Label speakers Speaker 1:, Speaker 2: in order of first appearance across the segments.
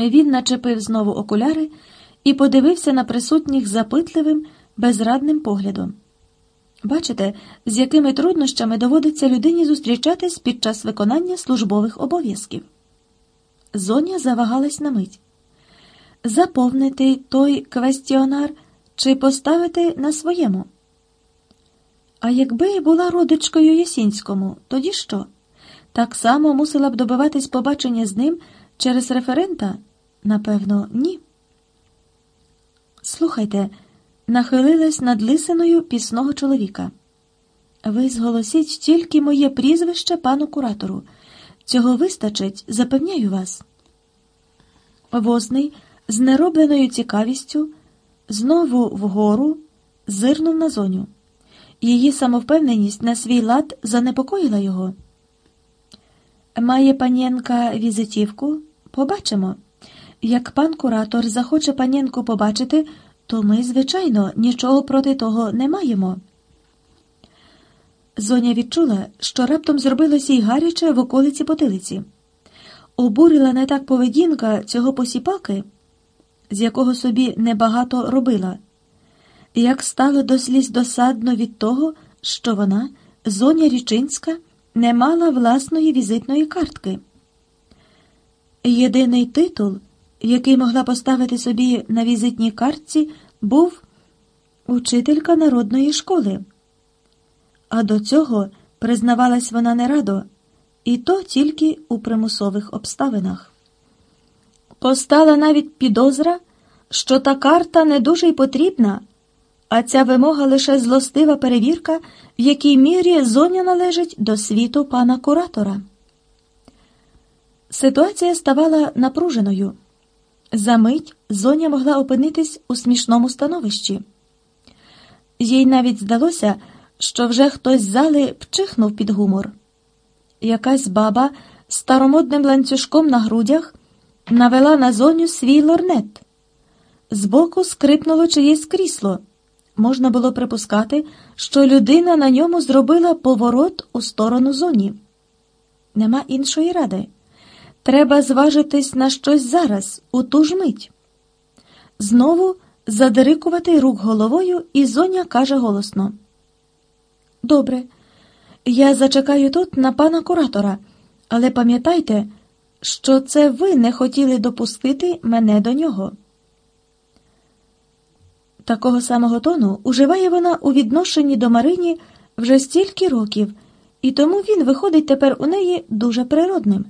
Speaker 1: Він начепив знову окуляри і подивився на присутніх запитливим, безрадним поглядом. Бачите, з якими труднощами доводиться людині зустрічатись під час виконання службових обов'язків. Зоня завагалась на мить. Заповнити той квестіонар чи поставити на своєму. А якби була родичкою Єсінському, тоді що? Так само мусила б добиватись побачення з ним через референта? Напевно, ні. Слухайте, нахилилась над лисиною пісного чоловіка. Ви зголосіть тільки моє прізвище пану куратору. Цього вистачить, запевняю вас. Возний з неробленою цікавістю знову вгору зирнув на зоню. Її самовпевненість на свій лад занепокоїла його. Має панєнка візитівку? Побачимо. Як пан куратор захоче панєнку побачити, то ми, звичайно, нічого проти того не маємо. Зоня відчула, що раптом зробилося й гаряче в околиці потилиці. Обурила не так поведінка цього посіпаки, з якого собі небагато робила, як стало до сліз досадно від того, що вона, Зоня Річинська, не мала власної візитної картки. Єдиний титул, який могла поставити собі на візитній картці, був учителька народної школи. А до цього признавалась вона не радо, і то тільки у примусових обставинах. Постала навіть підозра, що та карта не дуже й потрібна, а ця вимога лише злостива перевірка, в якій мірі зоня належить до світу пана куратора. Ситуація ставала напруженою. За мить зоня могла опинитись у смішному становищі. Їй навіть здалося, що вже хтось з зали вчихнув під гумор. Якась баба старомодним ланцюжком на грудях навела на зоню свій лорнет. Збоку скрипнуло чиєсь крісло. Можна було припускати, що людина на ньому зробила поворот у сторону зоні. Нема іншої ради. Треба зважитись на щось зараз, у ту ж мить. Знову задирикувати рук головою, і зоня каже голосно. Добре, я зачекаю тут на пана куратора, але пам'ятайте, що це ви не хотіли допустити мене до нього. Такого самого тону уживає вона у відношенні до Марині вже стільки років, і тому він виходить тепер у неї дуже природним.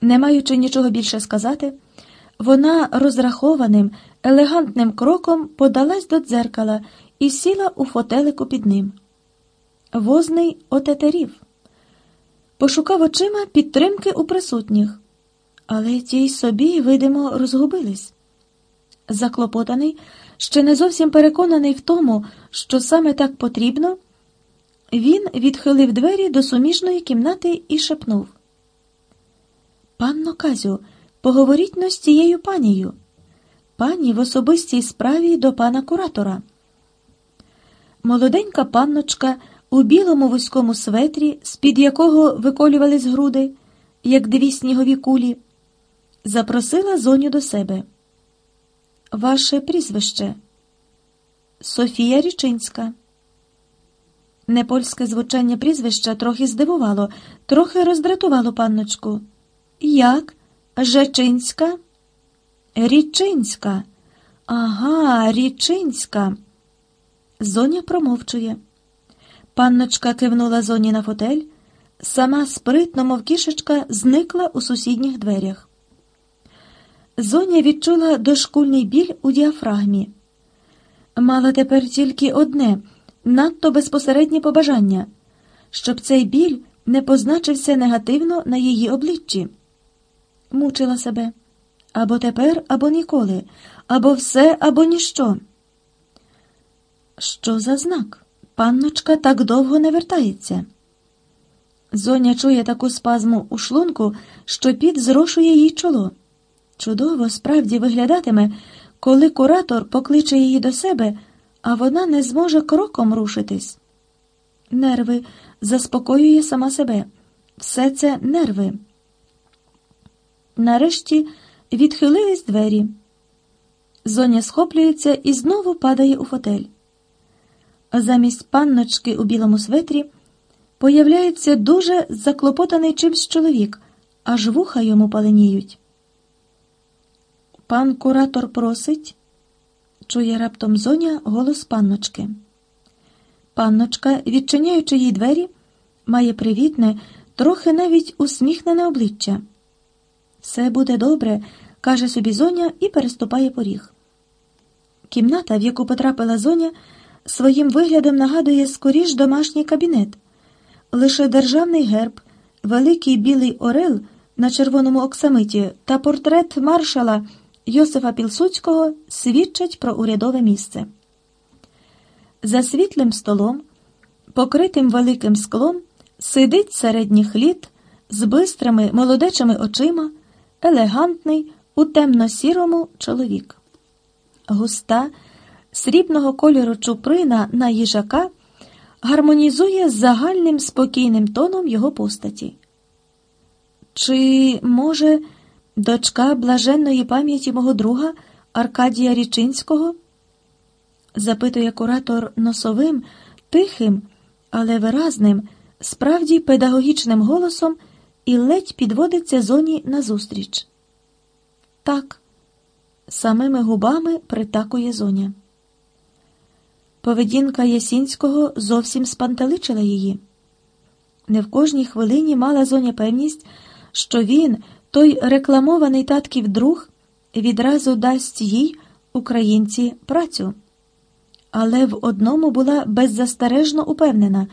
Speaker 1: Не маючи нічого більше сказати, вона розрахованим, елегантним кроком подалась до дзеркала і сіла у фотелику під ним. Возний отетерів. Пошукав очима підтримки у присутніх, але ті й собі, видимо, розгубились. Заклопотаний, ще не зовсім переконаний в тому, що саме так потрібно, він відхилив двері до суміжної кімнати і шепнув. Панно Казю, поговоріть но з цією панією. Пані в особистій справі до пана куратора. Молоденька панночка у білому вузькому светрі, з-під якого виколювались груди, як дві снігові кулі, запросила зоню до себе. Ваше прізвище Софія Річинська. Непольське звучання прізвища трохи здивувало, трохи роздратувало панночку. Як? Жечинська? Річинська. Ага, Річинська. Зоня промовчує. Панночка кивнула зоні на фотель, сама спритно, мов кішечка, зникла у сусідніх дверях. Зоня відчула дошкульний біль у діафрагмі. Мала тепер тільки одне надто безпосереднє побажання, щоб цей біль не позначився негативно на її обличчі. Мучила себе або тепер, або ніколи, або все, або ніщо. Що за знак? Панночка так довго не вертається. Зоня чує таку спазму у шлунку, що під зрошує їй чоло. Чудово справді виглядатиме, коли куратор покличе її до себе, а вона не зможе кроком рушитись. Нерви заспокоює сама себе. Все це нерви. Нарешті відхилились двері. Зоня схоплюється і знову падає у фотель. Замість панночки у білому светрі появляється дуже заклопотаний чимсь чоловік, аж вуха йому паленіють. Пан куратор просить, чує раптом зоня голос панночки. Панночка, відчиняючи їй двері, має привітне, трохи навіть усміхнене обличчя. Все буде добре, каже собі зоня і переступає поріг. Кімната, в яку потрапила зоня, своїм виглядом нагадує скоріш домашній кабінет. Лише державний герб, великий білий орел на червоному оксамиті та портрет маршала Йосифа Пілсуцького свідчать про урядове місце. За світлим столом, покритим великим склом, сидить середніх літ з бистрими молодечими очима, елегантний у темно-сірому чоловік. Густа, срібного кольору чуприна на їжака гармонізує з загальним спокійним тоном його постаті. Чи, може, дочка блаженної пам'яті мого друга Аркадія Річинського? запитує куратор носовим, тихим, але виразним, справді педагогічним голосом і ледь підводиться зоні назустріч. Так, самими губами притакує зоня. Поведінка Ясінського зовсім спантеличила її. Не в кожній хвилині мала зоня певність, що він, той рекламований татків друг, відразу дасть їй, українці, працю. Але в одному була беззастережно упевнена,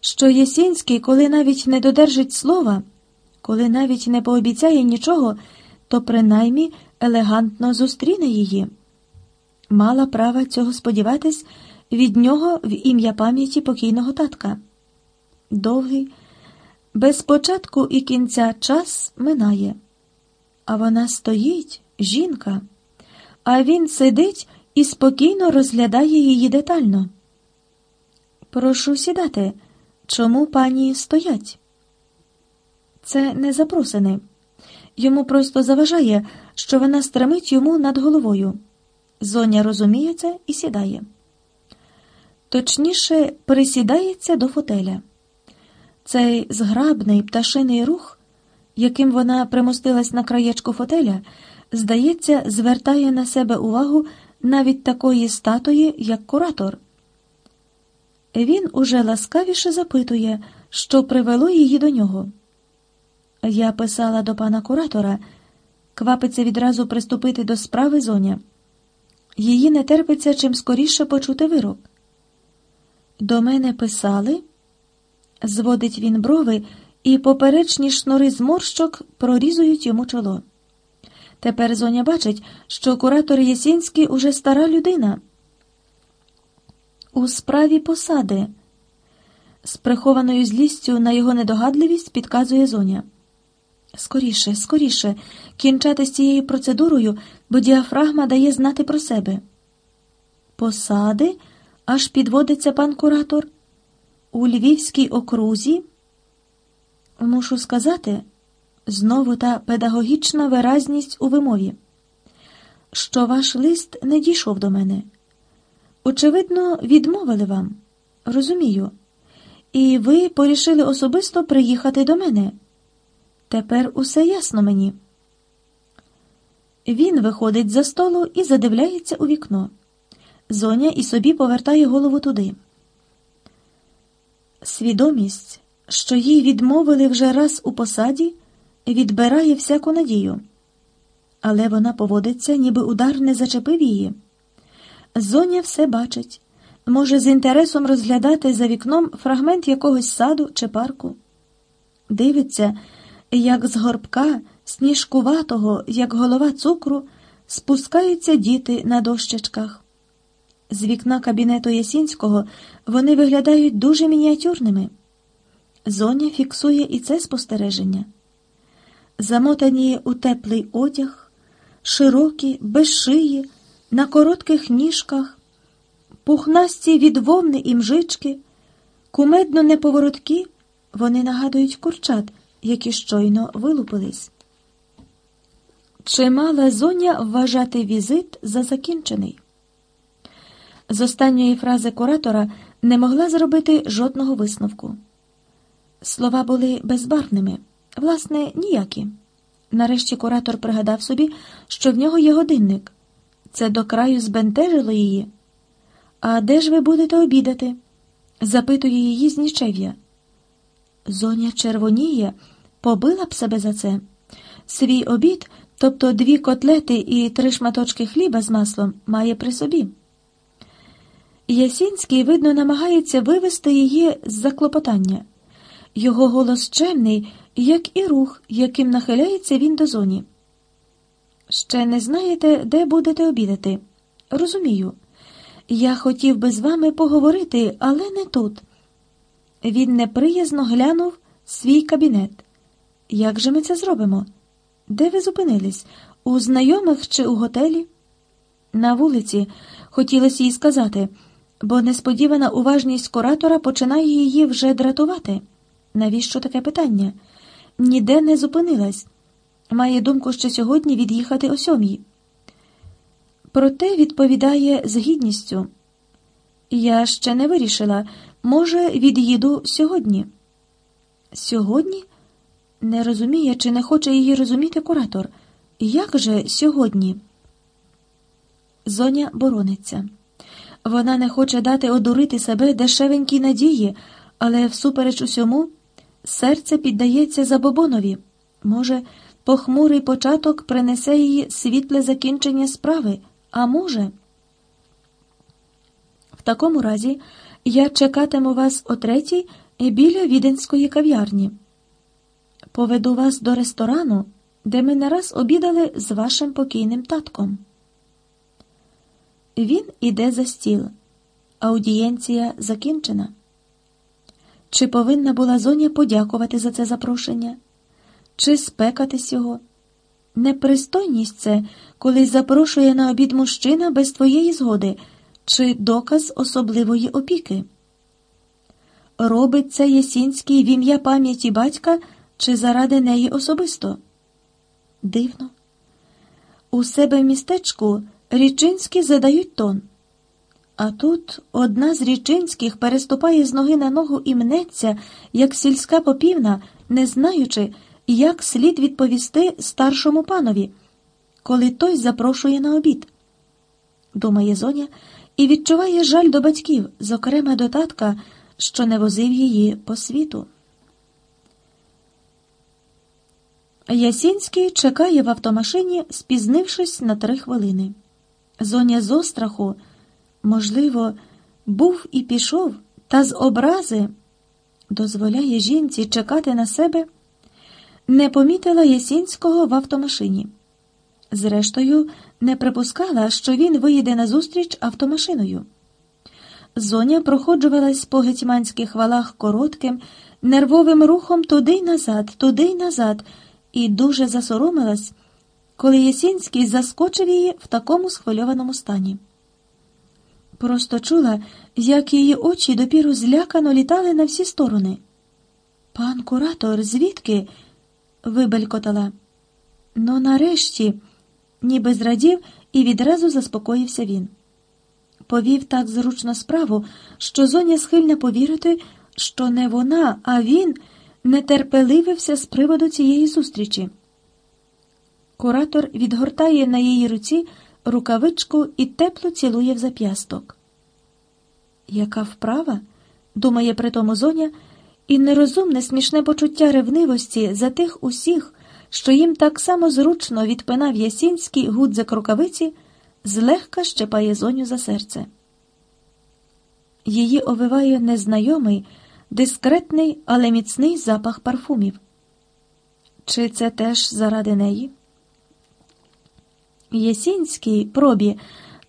Speaker 1: що Єсінський, коли навіть не додержить слова, коли навіть не пообіцяє нічого, то принаймні елегантно зустріне її. Мала права цього сподіватись від нього в ім'я пам'яті покійного татка. Довгий, без початку і кінця час минає, а вона стоїть, жінка, а він сидить і спокійно розглядає її детально. Прошу сідати, чому пані стоять? Це не запросини. Йому просто заважає, що вона стремить йому над головою. Зоня розуміє це і сідає. Точніше, присідається до фотеля. Цей зграбний пташиний рух, яким вона примостилась на краєчку фотеля, здається, звертає на себе увагу навіть такої статуї, як куратор. Він уже ласкавіше запитує, що привело її до нього. Я писала до пана куратора, квапиться відразу приступити до справи зоня. Її не терпиться чим скоріше почути вирок. До мене писали, зводить він брови, і поперечні шнури зморщок прорізують йому чоло. Тепер зоня бачить, що куратор Єсінський уже стара людина. У справі посади, з прихованою злістю на його недогадливість підказує зоня. Скоріше, скоріше, кінчати з цією процедурою, бо діафрагма дає знати про себе. Посади аж підводиться пан куратор. У Львівській окрузі. Мушу сказати, знову та педагогічна виразність у вимові, що ваш лист не дійшов до мене. Очевидно, відмовили вам. Розумію. І ви порішили особисто приїхати до мене. Тепер усе ясно мені. Він виходить за столу і задивляється у вікно. Зоня і собі повертає голову туди. Свідомість, що їй відмовили вже раз у посаді, відбирає всяку надію. Але вона поводиться, ніби удар не зачепив її. Зоня все бачить, може з інтересом розглядати за вікном фрагмент якогось саду чи парку. Дивиться, як з горбка, сніжкуватого, як голова цукру, спускаються діти на дощечках. З вікна кабінету Ясінського вони виглядають дуже мініатюрними. Зоня фіксує і це спостереження. Замотані у теплий одяг, широкі, без шиї, на коротких ніжках, пухнасті від вовни і мжички, кумедно неповороткі, вони нагадують курчат, які щойно вилупились. Чи мала зоня вважати візит за закінчений? З останньої фрази куратора не могла зробити жодного висновку. Слова були безбарвними, власне, ніякі. Нарешті куратор пригадав собі, що в нього є годинник. Це до краю збентежило її. А де ж ви будете обідати? запитує її з нічев'я. Зоня червоніє, побила б себе за це. Свій обід, тобто дві котлети і три шматочки хліба з маслом, має при собі. Ясінський, видно, намагається вивести її з заклопотання. Його голос чемний, як і рух, яким нахиляється він до зоні. Ще не знаєте, де будете обідати? Розумію. Я хотів би з вами поговорити, але не тут. Він неприязно глянув свій кабінет. Як же ми це зробимо? Де ви зупинились? У знайомих чи у готелі? На вулиці, хотілося їй сказати, бо несподівана уважність куратора починає її вже дратувати. Навіщо таке питання? Ніде не зупинилась. Має думку, що сьогодні від'їхати о сьомій. Проте відповідає з гідністю. Я ще не вирішила, може, від'їду сьогодні. Сьогодні? Не розуміє, чи не хоче її розуміти куратор. Як же сьогодні? Зоня борониться. Вона не хоче дати одурити себе дешевенькій надії, але всупереч усьому серце піддається забобонові. Може, похмурий початок принесе їй світле закінчення справи, а може. В такому разі я чекатиму вас о третій біля віденської кав'ярні. Поведу вас до ресторану, де ми не раз обідали з вашим покійним татком. Він іде за стіл. Аудієнція закінчена. Чи повинна була зоня подякувати за це запрошення, чи спекатись його? Непристойність це, коли запрошує на обід мужчина без твоєї згоди, чи доказ особливої опіки. Робить це Єсінський в ім'я пам'яті батька чи заради неї особисто? Дивно. У себе в містечку річинські задають тон. А тут одна з річинських переступає з ноги на ногу і мнеться, як сільська попівна, не знаючи, як слід відповісти старшому панові, коли той запрошує на обід. Думає зоня і відчуває жаль до батьків, зокрема до татка, що не возив її по світу. Ясінський чекає в автомашині, спізнившись на три хвилини. Зоня з остраху, можливо, був і пішов, та з образи дозволяє жінці чекати на себе, не помітила Ясінського в автомашині. Зрештою, не припускала, що він виїде назустріч автомашиною. Зоня проходжувалась по гетьманських валах коротким, нервовим рухом туди й назад, туди й назад, і дуже засоромилась, коли Ясінський заскочив її в такому схвильованому стані. Просто чула, як її очі допіру злякано літали на всі сторони. Пан куратор, звідки? вибелькотала. Ну, нарешті, ніби зрадів і відразу заспокоївся він. Повів так зручно справу, що зоня схильна повірити, що не вона, а він нетерпеливився з приводу цієї зустрічі. Куратор відгортає на її руці рукавичку і тепло цілує в зап'ясток. Яка вправа? думає при тому зоня, і нерозумне смішне почуття ревнивості за тих усіх, що їм так само зручно відпинав Ясінський гудзик рукавиці, злегка щепає зоню за серце. Її овиває незнайомий, дискретний, але міцний запах парфумів. Чи це теж заради неї? Єсінський пробі,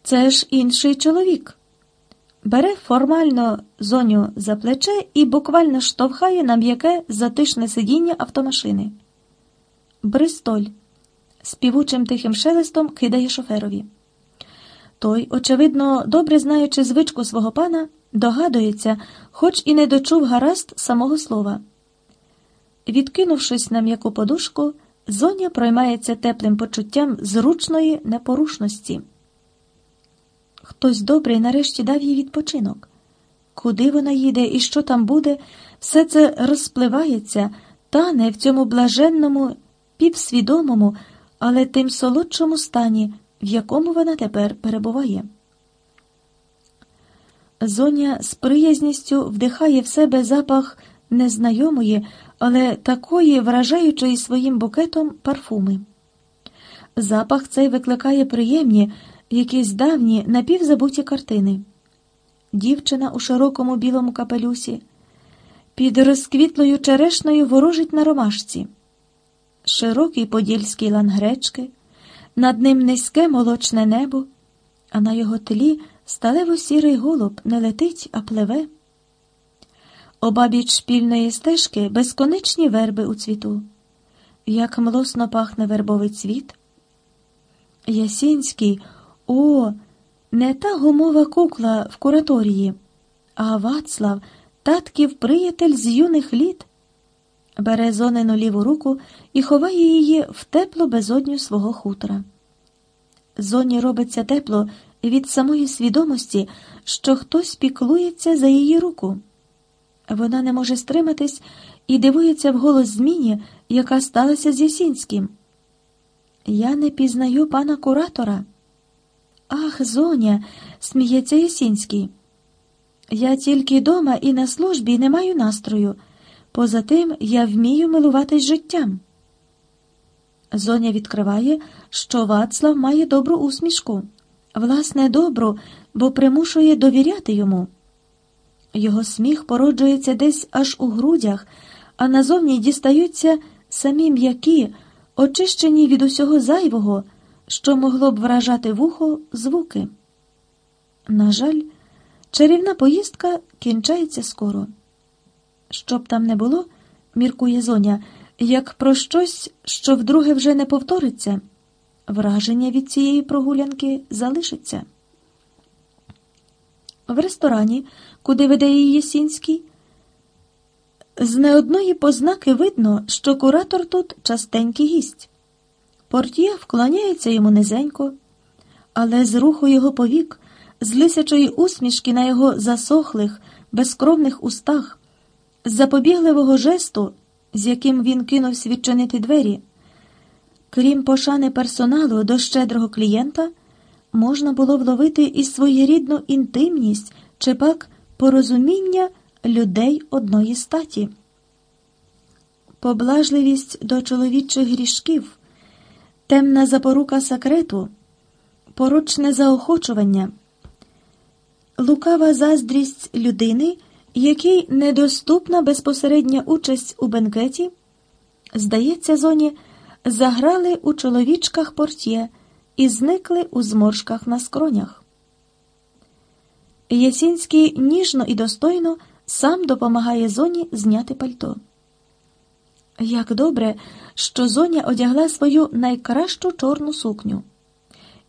Speaker 1: це ж інший чоловік. Бере формально зоню за плече і буквально штовхає на м'яке затишне сидіння автомашини. Бристоль співучим тихим шелестом кидає шоферові. Той, очевидно, добре знаючи звичку свого пана, догадується, хоч і не дочув гаразд самого слова. Відкинувшись на м'яку подушку, Зоня проймається теплим почуттям зручної непорушності. Хтось добрий нарешті дав їй відпочинок. Куди вона їде і що там буде, все це розпливається, тане в цьому блаженному, півсвідомому, але тим солодшому стані, в якому вона тепер перебуває. Зоня з приязністю вдихає в себе запах незнайомої, але такої вражаючої своїм букетом парфуми. Запах цей викликає приємні, якісь давні напівзабуті картини. Дівчина у широкому білому капелюсі, під розквітлою черешною ворожить на ромашці, широкий подільський лангречки, над ним низьке молочне небо, а на його тлі сталево сірий голуб не летить, а пливе. Обабіч шпільної стежки безконечні верби у цвіту, як млосно пахне вербовий цвіт. Ясінський, о, не та гумова кукла в кураторії, а Вацлав, татків приятель з юних літ, бере зонену ліву руку і ховає її в теплу безодню свого хутора. Зоні робиться тепло від самої свідомості, що хтось піклується за її руку. Вона не може стриматись і дивується в голос зміні, яка сталася з Ясінським. Я не пізнаю пана куратора. Ах, зоня, сміється Ясінський. Я тільки дома і на службі не маю настрою. Поза тим я вмію милуватись життям. Зоня відкриває, що Вацлав має добру усмішку, власне, добру, бо примушує довіряти йому. Його сміх породжується десь аж у грудях, а назовні дістаються самі м'які, очищені від усього зайвого, що могло б вражати вухо звуки. На жаль, чарівна поїздка кінчається скоро. Щоб там не було, міркує зоня, як про щось, що вдруге вже не повториться, враження від цієї прогулянки залишиться. В ресторані, куди веде її Єсінський, з не одної познаки видно, що куратор тут частенький гість. Портє вклоняється йому низенько, але з руху його повік, з лисячої усмішки на його засохлих, безкровних устах, з запобігливого жесту, з яким він кинувся відчинити двері, крім пошани персоналу до щедрого клієнта можна було вловити і своєрідну інтимність чи пак порозуміння людей одної статі, поблажливість до чоловічих грішків, темна запорука секрету, порочне заохочування, лукава заздрість людини, якій недоступна безпосередня участь у бенкеті, здається, зоні заграли у чоловічках портє і зникли у зморшках на скронях. Ясінський ніжно і достойно сам допомагає зоні зняти пальто. Як добре, що зоня одягла свою найкращу чорну сукню.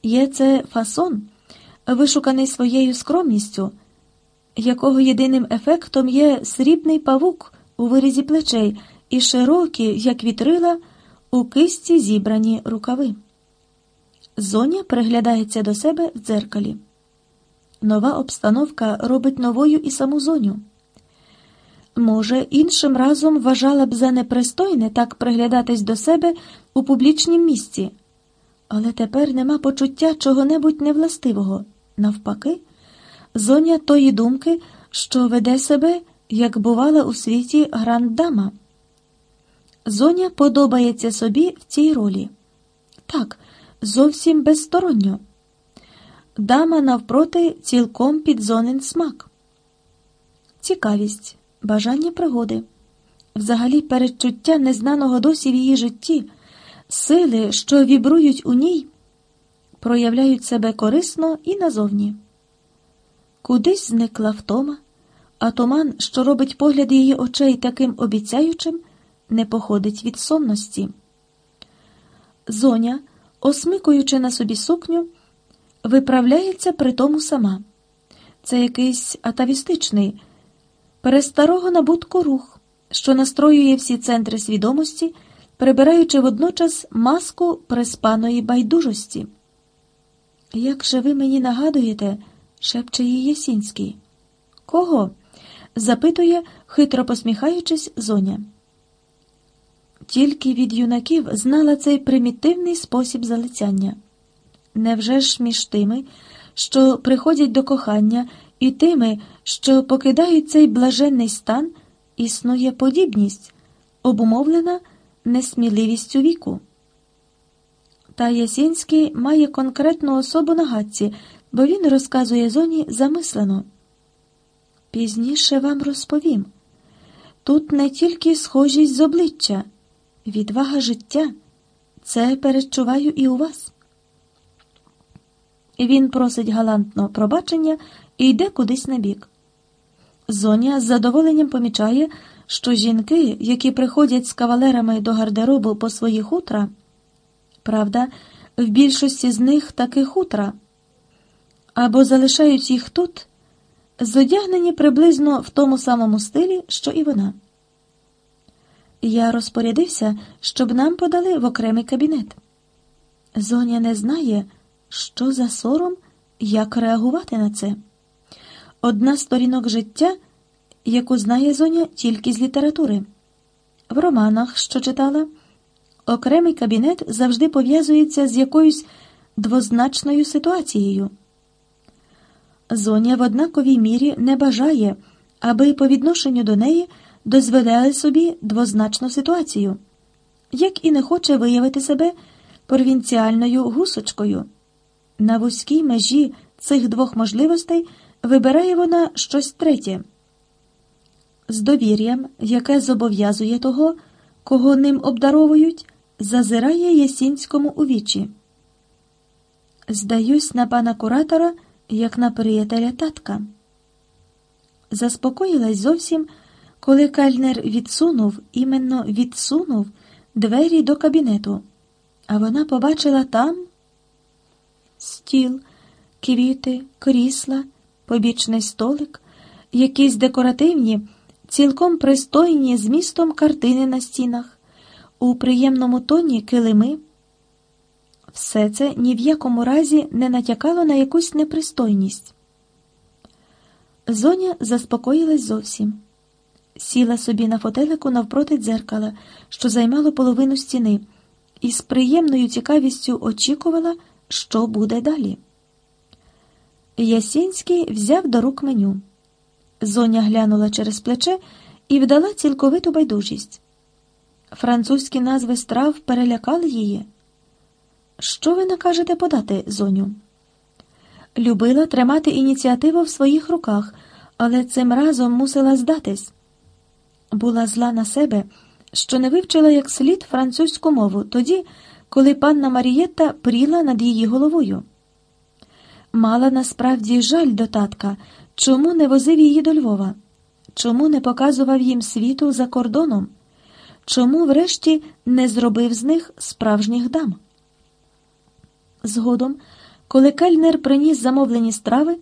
Speaker 1: Є це фасон, вишуканий своєю скромністю, якого єдиним ефектом є срібний павук у вирізі плечей і широкі, як вітрила, у кисті зібрані рукави. Зоня приглядається до себе в дзеркалі. Нова обстановка робить новою і саму зоню. Може, іншим разом вважала б за непристойне так приглядатись до себе у публічнім місці, але тепер нема почуття чого-небудь невластивого. Навпаки, зоня тої думки, що веде себе, як бувала у світі гранд-дама. Зоня подобається собі в цій ролі. Так, зовсім безсторонньо. Дама навпроти цілком підзонен смак, цікавість, бажання пригоди, взагалі передчуття незнаного досі в її житті, сили, що вібрують у ній, проявляють себе корисно і назовні. Кудись зникла втома, а туман, що робить погляд її очей таким обіцяючим, не походить від сонності. Зоня осмикуючи на собі сукню, виправляється при тому сама. Це якийсь атавістичний, перестарого набутку рух, що настроює всі центри свідомості прибираючи водночас маску приспаної байдужості. Як же ви мені нагадуєте, шепче її Ясінський. Кого? запитує, хитро посміхаючись, зоня. Тільки від юнаків знала цей примітивний спосіб залицяння. Невже ж між тими, що приходять до кохання, і тими, що покидають цей блаженний стан, існує подібність, обумовлена несміливістю віку? Та Ясінський має конкретну особу на гадці, бо він розказує зоні замислено. Пізніше вам розповім. Тут не тільки схожість з обличчя, відвага життя. Це перечуваю і у вас. Він просить галантно пробачення і йде кудись на бік. Зоня з задоволенням помічає, що жінки, які приходять з кавалерами до гардеробу по свої хутра, правда, в більшості з них таки хутра, або залишають їх тут, зодягнені приблизно в тому самому стилі, що і вона. Я розпорядився, щоб нам подали в окремий кабінет. Зоня не знає, що за сором, як реагувати на це. Одна з сторінок життя, яку знає Зоня тільки з літератури. В романах, що читала, окремий кабінет завжди пов'язується з якоюсь двозначною ситуацією. Зоня в однаковій мірі не бажає, аби по відношенню до неї дозволяли собі двозначну ситуацію, як і не хоче виявити себе провінціальною гусочкою. На вузькій межі цих двох можливостей вибирає вона щось третє. З довір'ям, яке зобов'язує того, кого ним обдаровують, зазирає Ясінському у вічі. Здаюсь на пана куратора, як на приятеля татка. Заспокоїлась зовсім, коли кальнер відсунув, іменно відсунув двері до кабінету, а вона побачила там стіл, квіти, крісла, побічний столик, якісь декоративні, цілком пристойні змістом картини на стінах, у приємному тоні килими. Все це ні в якому разі не натякало на якусь непристойність. Зоня заспокоїлась зовсім, сіла собі на фотелику навпроти дзеркала, що займало половину стіни, і з приємною цікавістю очікувала, що буде далі. Ясінський взяв до рук меню. Зоня глянула через плече і вдала цілковиту байдужість. Французькі назви страв перелякали її. Що ви накажете подати, зоню? Любила тримати ініціативу в своїх руках, але цим разом мусила здатись. Була зла на себе, що не вивчила як слід французьку мову тоді, коли панна Марієтта пріла над її головою. Мала насправді жаль до татка, чому не возив її до Львова, чому не показував їм світу за кордоном, чому, врешті, не зробив з них справжніх дам. Згодом, коли кельнер приніс замовлені страви,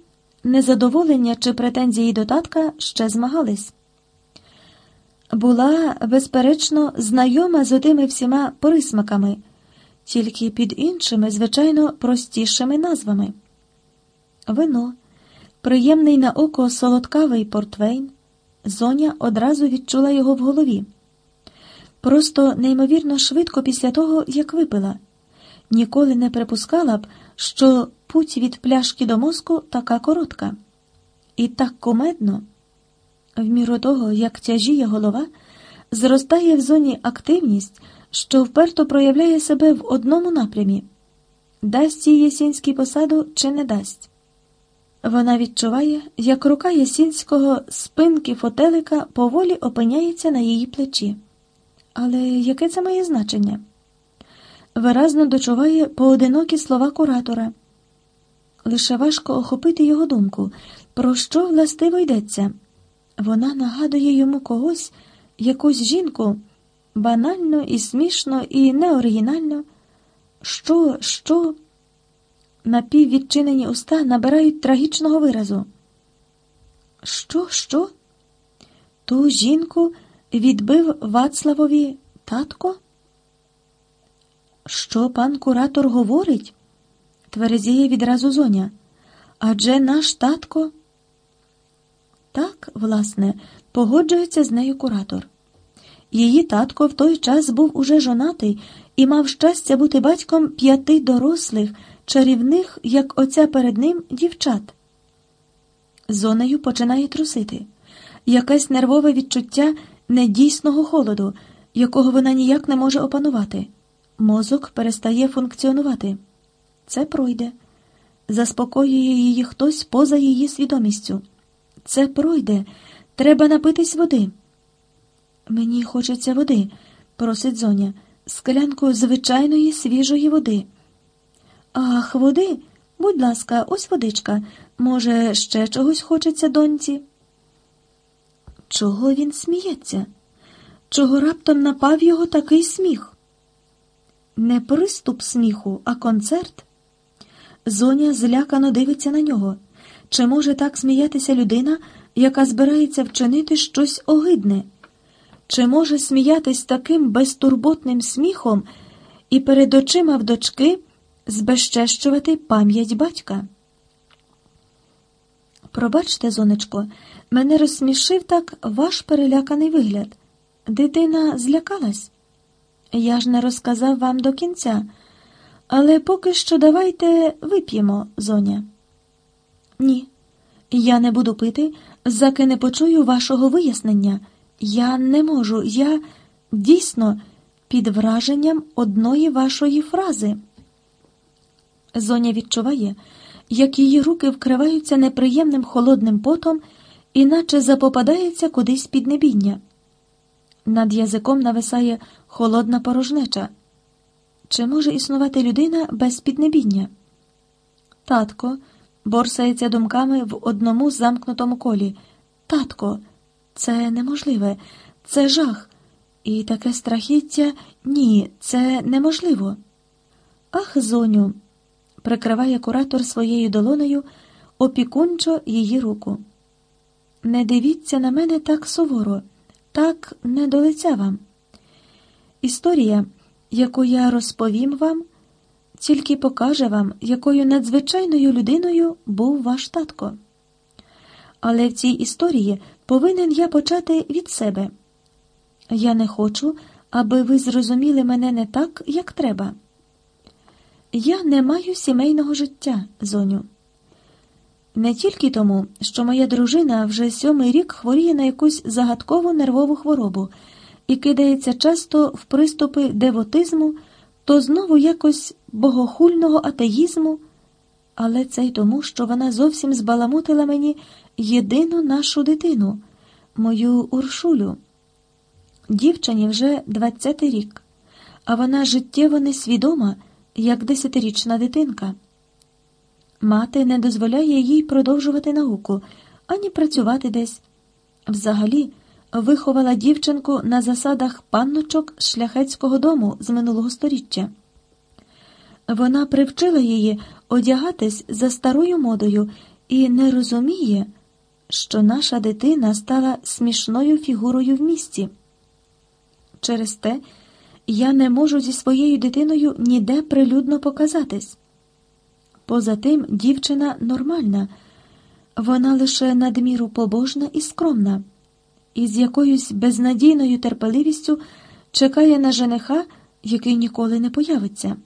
Speaker 1: незадоволення чи претензії до татка ще змагались. Була, безперечно, знайома з отими всіма присмаками, тільки під іншими, звичайно, простішими назвами. Вино, приємний на око солодкавий портвейн, зоня одразу відчула його в голові. Просто неймовірно швидко після того, як випила ніколи не припускала б, що путь від пляшки до мозку така коротка. І так кумедно, в міру того, як тяжіє голова, зростає в зоні активність, що вперто проявляє себе в одному напрямі дасть їй Єсінський посаду чи не дасть. Вона відчуває, як рука Єсінського спинки фотелика поволі опиняється на її плечі. Але яке це має значення? виразно дочуває поодинокі слова куратора. Лише важко охопити його думку, про що властиво йдеться. Вона нагадує йому когось, якусь жінку, банально і смішно, і неоригінально. Що, що? Напіввідчинені уста набирають трагічного виразу. Що, що? Ту жінку відбив Вацлавові татко? Що пан куратор говорить? тверезіє відразу зоня. Адже наш татко. Так, власне, погоджується з нею куратор. Її татко в той час був уже жонатий і мав щастя бути батьком п'яти дорослих, чарівних, як оця перед ним, дівчат. Зонею починає трусити якесь нервове відчуття недійсного холоду, якого вона ніяк не може опанувати. Мозок перестає функціонувати. Це пройде. Заспокоює її хтось поза її свідомістю. Це пройде. Треба напитись води. Мені хочеться води, просить зоня, склянку звичайної свіжої води. Ах, води, будь ласка, ось водичка. Може, ще чогось хочеться доньці? Чого він сміється? Чого раптом напав його такий сміх? Не приступ сміху, а концерт. Зоня злякано дивиться на нього. Чи може так сміятися людина, яка збирається вчинити щось огидне? Чи може сміятись таким безтурботним сміхом і перед очима в дочки збезчещувати пам'ять батька? Пробачте, зонечко, мене розсмішив так ваш переляканий вигляд. Дитина злякалась. Я ж не розказав вам до кінця, але поки що давайте вип'ємо, зоня. Ні, я не буду пити, заки не почую вашого вияснення. Я не можу, я дійсно під враженням одної вашої фрази. Зоня відчуває, як її руки вкриваються неприємним холодним потом, іначе запопадається кудись під небіння. Над язиком нависає холодна порожнеча. Чи може існувати людина без піднебіння? Татко борсається думками в одному замкнутому колі. Татко, це неможливе, це жах. І таке страхіття ні, це неможливо. Ах, зоню, прикриває куратор своєю долоною опікунчо її руку. Не дивіться на мене так суворо, так не до лиця вам. Історія, яку я розповім вам, тільки покаже вам, якою надзвичайною людиною був ваш татко. Але в цій історії повинен я почати від себе. Я не хочу, аби ви зрозуміли мене не так, як треба. Я не маю сімейного життя, зоню. Не тільки тому, що моя дружина вже сьомий рік хворіє на якусь загадкову нервову хворобу і кидається часто в приступи девотизму, то знову якось богохульного атеїзму, але це й тому, що вона зовсім збаламутила мені єдину нашу дитину, мою уршулю. Дівчині вже двадцятий рік, а вона життєво несвідома, як десятирічна дитинка. Мати не дозволяє їй продовжувати науку ані працювати десь. Взагалі, виховала дівчинку на засадах панночок шляхетського дому з минулого століття. Вона привчила її одягатись за старою модою і не розуміє, що наша дитина стала смішною фігурою в місті. Через те я не можу зі своєю дитиною ніде прилюдно показатись. Поза тим, дівчина нормальна, вона лише надміру побожна і скромна, і з якоюсь безнадійною терпеливістю чекає на жениха, який ніколи не появиться.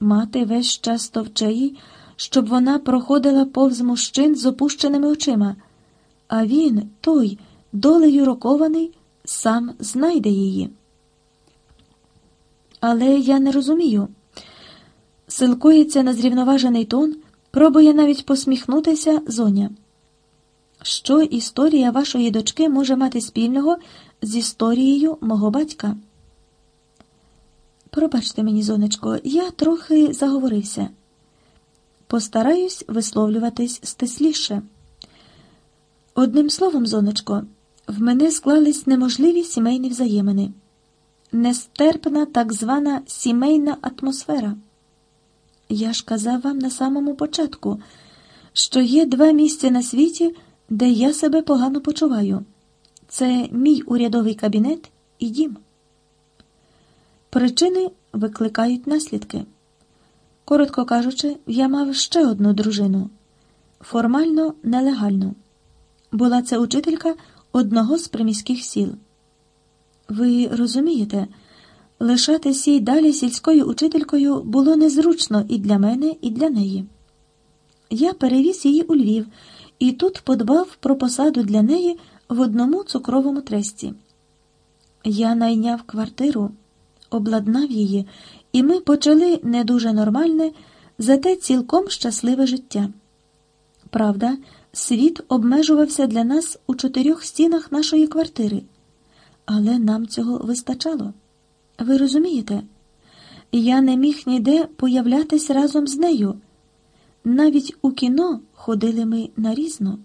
Speaker 1: Мати весь час товче їй, щоб вона проходила повз мужчин з опущеними очима, а він, той, долею рокований, сам знайде її. Але я не розумію силкується на зрівноважений тон, пробує навіть посміхнутися зоня. Що історія вашої дочки може мати спільного з історією мого батька? Пробачте мені, зонечко, я трохи заговорився. Постараюсь висловлюватись стисліше. Одним словом, зонечко, в мене склались неможливі сімейні взаємини, нестерпна так звана сімейна атмосфера. Я ж казав вам на самому початку, що є два місця на світі, де я себе погано почуваю. Це мій урядовий кабінет і дім. Причини викликають наслідки. Коротко кажучи, я мав ще одну дружину формально нелегальну. Була це учителька одного з приміських сіл. Ви розумієте, лишатися й далі сільською учителькою було незручно і для мене, і для неї. Я перевіз її у Львів і тут подбав про посаду для неї в одному цукровому тресті. Я найняв квартиру, обладнав її, і ми почали не дуже нормальне, зате цілком щасливе життя. Правда, світ обмежувався для нас у чотирьох стінах нашої квартири, але нам цього вистачало. Ви розумієте? Я не міг ніде появлятись разом з нею. Навіть у кіно ходили ми нарізно.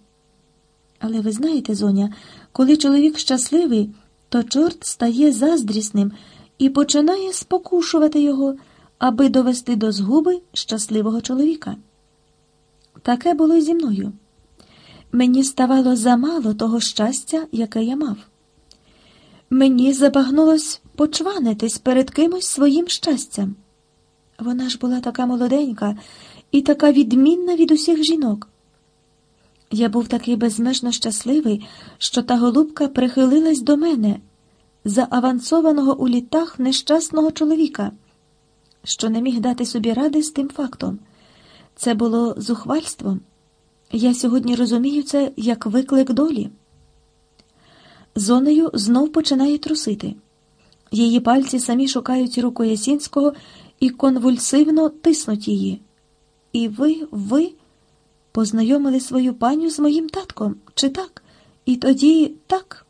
Speaker 1: Але ви знаєте, Зоня, коли чоловік щасливий, то чорт стає заздрісним і починає спокушувати його, аби довести до згуби щасливого чоловіка. Таке було й зі мною. Мені ставало замало того щастя, яке я мав. Мені забагнулось почванитись перед кимось своїм щастям. Вона ж була така молоденька і така відмінна від усіх жінок. Я був такий безмежно щасливий, що та голубка прихилилась до мене, за авансованого у літах нещасного чоловіка, що не міг дати собі ради з тим фактом. Це було зухвальством. Я сьогодні розумію це як виклик долі. Зонею знов починає трусити. Її пальці самі шукають руку Ясінського і конвульсивно тиснуть її. І ви, ви познайомили свою паню з моїм татком, чи так? І тоді так.